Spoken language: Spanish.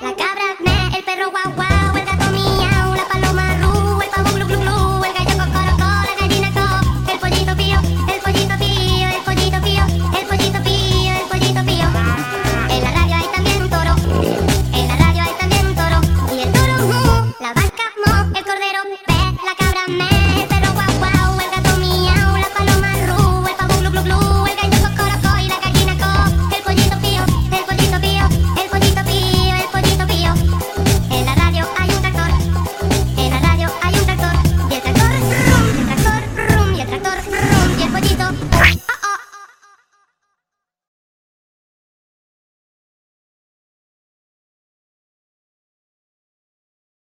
La cabra, me, el perro guau guau.